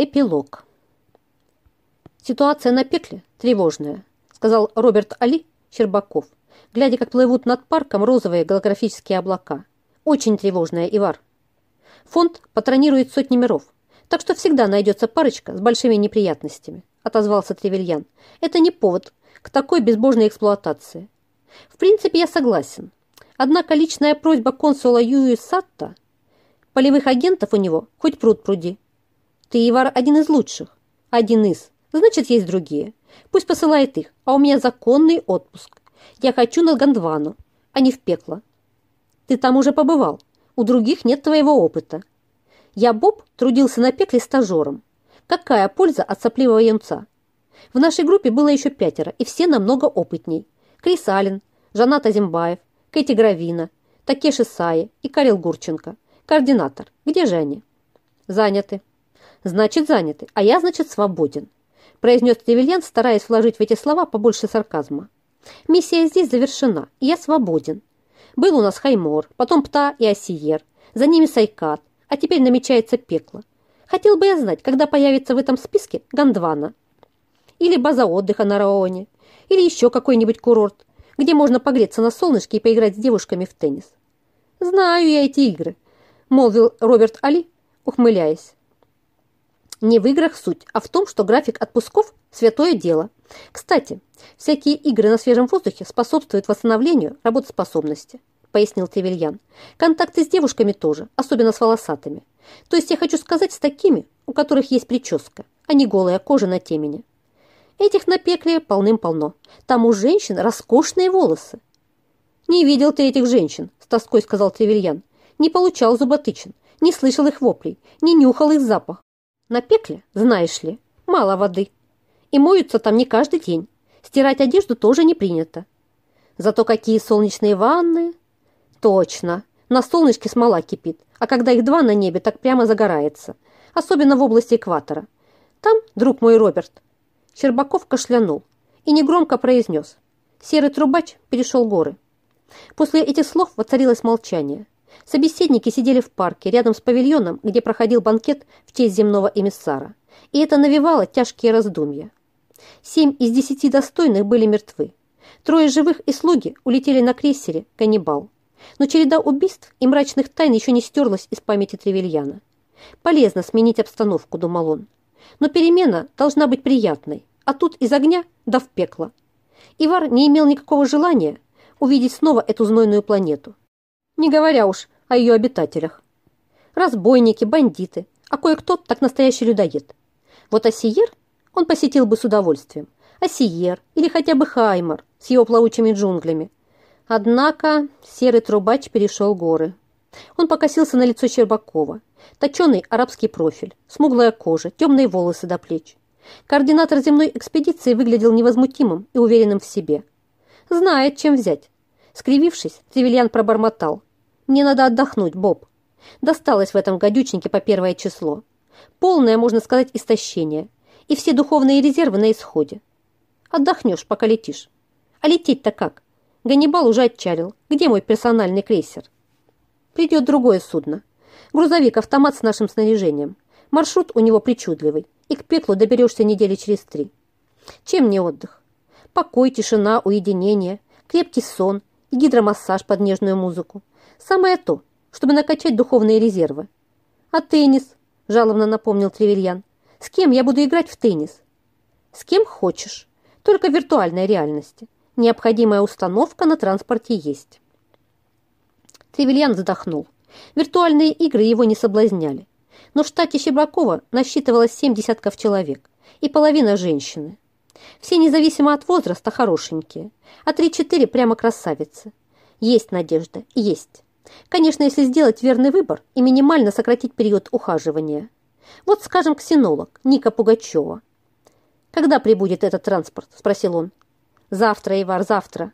Эпилог. Ситуация на пекле тревожная, сказал Роберт Али Щербаков, глядя, как плывут над парком розовые голографические облака. Очень тревожная, Ивар. Фонд патронирует сотни миров, так что всегда найдется парочка с большими неприятностями, отозвался Тревельян. Это не повод к такой безбожной эксплуатации. В принципе, я согласен. Однако личная просьба консула Юи Сатта, полевых агентов у него хоть пруд пруди, ты, Ивар, один из лучших. Один из. Значит, есть другие. Пусть посылает их, а у меня законный отпуск. Я хочу на Гондвану, а не в пекло. Ты там уже побывал. У других нет твоего опыта. Я, Боб, трудился на пекле стажером. Какая польза от сопливого юнца? В нашей группе было еще пятеро, и все намного опытней. Крис Аллен, Жанат Азимбаев, Кэти Гравина, Такеши Саи и Карел Гурченко. Координатор. Где же они? Заняты. Значит, заняты, а я, значит, свободен», произнес Тревельян, стараясь вложить в эти слова побольше сарказма. «Миссия здесь завершена, и я свободен. Был у нас Хаймор, потом Пта и Осиер, за ними Сайкат, а теперь намечается пекло. Хотел бы я знать, когда появится в этом списке Гондвана. Или база отдыха на Раоне, или еще какой-нибудь курорт, где можно погреться на солнышке и поиграть с девушками в теннис. «Знаю я эти игры», — молвил Роберт Али, ухмыляясь. Не в играх суть, а в том, что график отпусков – святое дело. Кстати, всякие игры на свежем воздухе способствуют восстановлению работоспособности, пояснил Тревельян. Контакты с девушками тоже, особенно с волосатыми. То есть я хочу сказать с такими, у которых есть прическа, а не голая кожа на темени. Этих на пекле полным-полно. Там у женщин роскошные волосы. «Не видел ты этих женщин», – с тоской сказал Тревельян. «Не получал зуботычин, не слышал их воплей, не нюхал их запах. На пекле, знаешь ли, мало воды. И моются там не каждый день. Стирать одежду тоже не принято. Зато какие солнечные ванны. Точно, на солнышке смола кипит, а когда их два на небе, так прямо загорается. Особенно в области экватора. Там, друг мой Роберт, Щербаков кашлянул и негромко произнес. Серый трубач перешел горы. После этих слов воцарилось молчание. Собеседники сидели в парке рядом с павильоном, где проходил банкет в честь земного эмиссара, и это навевало тяжкие раздумья. Семь из десяти достойных были мертвы. Трое живых и слуги улетели на крейсере «Каннибал». Но череда убийств и мрачных тайн еще не стерлась из памяти Тревельяна. Полезно сменить обстановку, думал он. Но перемена должна быть приятной, а тут из огня да в пекло. Ивар не имел никакого желания увидеть снова эту знойную планету не говоря уж о ее обитателях. Разбойники, бандиты, а кое-кто так настоящий людоед. Вот Осиер он посетил бы с удовольствием. Осиер или хотя бы Хаймар с его плавучими джунглями. Однако серый трубач перешел горы. Он покосился на лицо Щербакова. Точеный арабский профиль, смуглая кожа, темные волосы до плеч. Координатор земной экспедиции выглядел невозмутимым и уверенным в себе. Знает, чем взять. Скривившись, Тревельян пробормотал. Мне надо отдохнуть, Боб. Досталось в этом гадючнике по первое число. Полное, можно сказать, истощение. И все духовные резервы на исходе. Отдохнешь, пока летишь. А лететь-то как? Ганнибал уже отчалил. Где мой персональный крейсер? Придет другое судно. Грузовик-автомат с нашим снаряжением. Маршрут у него причудливый. И к пеклу доберешься недели через три. Чем не отдых? Покой, тишина, уединение, крепкий сон и гидромассаж под нежную музыку. Самое то, чтобы накачать духовные резервы. А теннис, жалобно напомнил Тревельян. С кем я буду играть в теннис? С кем хочешь, только в виртуальной реальности. Необходимая установка на транспорте есть. Тревельян вздохнул. Виртуальные игры его не соблазняли. Но в штате Щебракова насчитывалось семь десятков человек, и половина женщины. Все независимо от возраста хорошенькие, а три-четыре прямо красавицы. Есть надежда, есть. Конечно, если сделать верный выбор и минимально сократить период ухаживания. Вот, скажем, ксенолог Ника Пугачева. «Когда прибудет этот транспорт?» – спросил он. «Завтра, Ивар, завтра».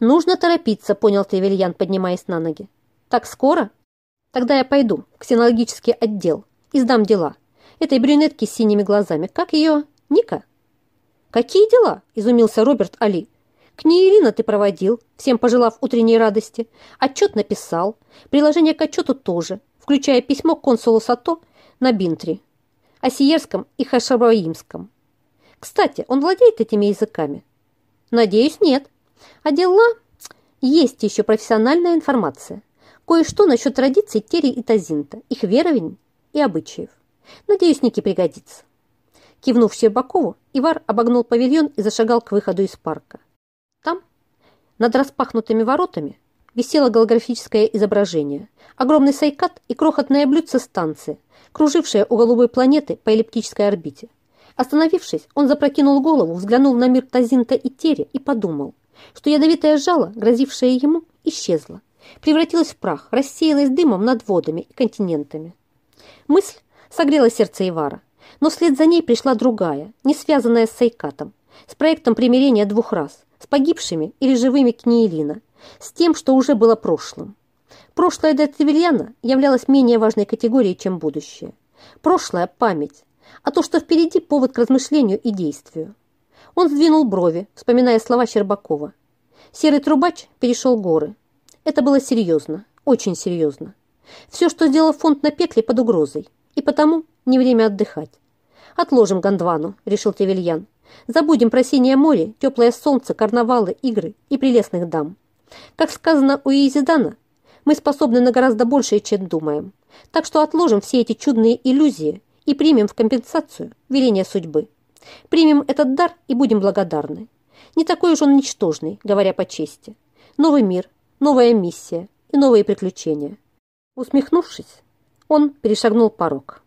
«Нужно торопиться», – понял Тревельян, поднимаясь на ноги. «Так скоро?» «Тогда я пойду в ксенологический отдел и сдам дела. Этой брюнетки с синими глазами. Как ее? Ника?» «Какие дела?» – изумился Роберт Али. К ней Ирина ты проводил, всем пожелав утренней радости. Отчет написал. Приложение к отчету тоже, включая письмо консулу Сато на Бинтри. осиерском и хашабаимском. Кстати, он владеет этими языками? Надеюсь, нет. А дела... Есть еще профессиональная информация. Кое-что насчет традиций Тери и Тазинта, их верований и обычаев. Надеюсь, Нике пригодится. Кивнув Щербакову, Ивар обогнул павильон и зашагал к выходу из парка. Над распахнутыми воротами, висело голографическое изображение, огромный сайкат и крохотное блюдце станции, кружившая у голубой планеты по эллиптической орбите. Остановившись, он запрокинул голову, взглянул на мир Тазинта и Тери и подумал, что ядовитое жало, грозившее ему, исчезло, превратилось в прах, рассеялось дымом над водами и континентами. Мысль согрела сердце Ивара, но вслед за ней пришла другая, не связанная с Сайкатом, с проектом примирения двух рас, с погибшими или живыми Книелина, с тем, что уже было прошлым. Прошлое для Тревельяна являлось менее важной категорией, чем будущее. Прошлое – память, а то, что впереди, повод к размышлению и действию. Он сдвинул брови, вспоминая слова Щербакова. Серый трубач перешел горы. Это было серьезно, очень серьезно. Все, что сделал фонд на пекле, под угрозой. И потому не время отдыхать. «Отложим Гондвану», — решил Тевельян. «Забудем про синее море, теплое солнце, карнавалы, игры и прелестных дам. Как сказано у Изидана, мы способны на гораздо большее, чем думаем. Так что отложим все эти чудные иллюзии и примем в компенсацию веление судьбы. Примем этот дар и будем благодарны. Не такой уж он ничтожный, говоря по чести. Новый мир, новая миссия и новые приключения. Усмехнувшись, он перешагнул порог.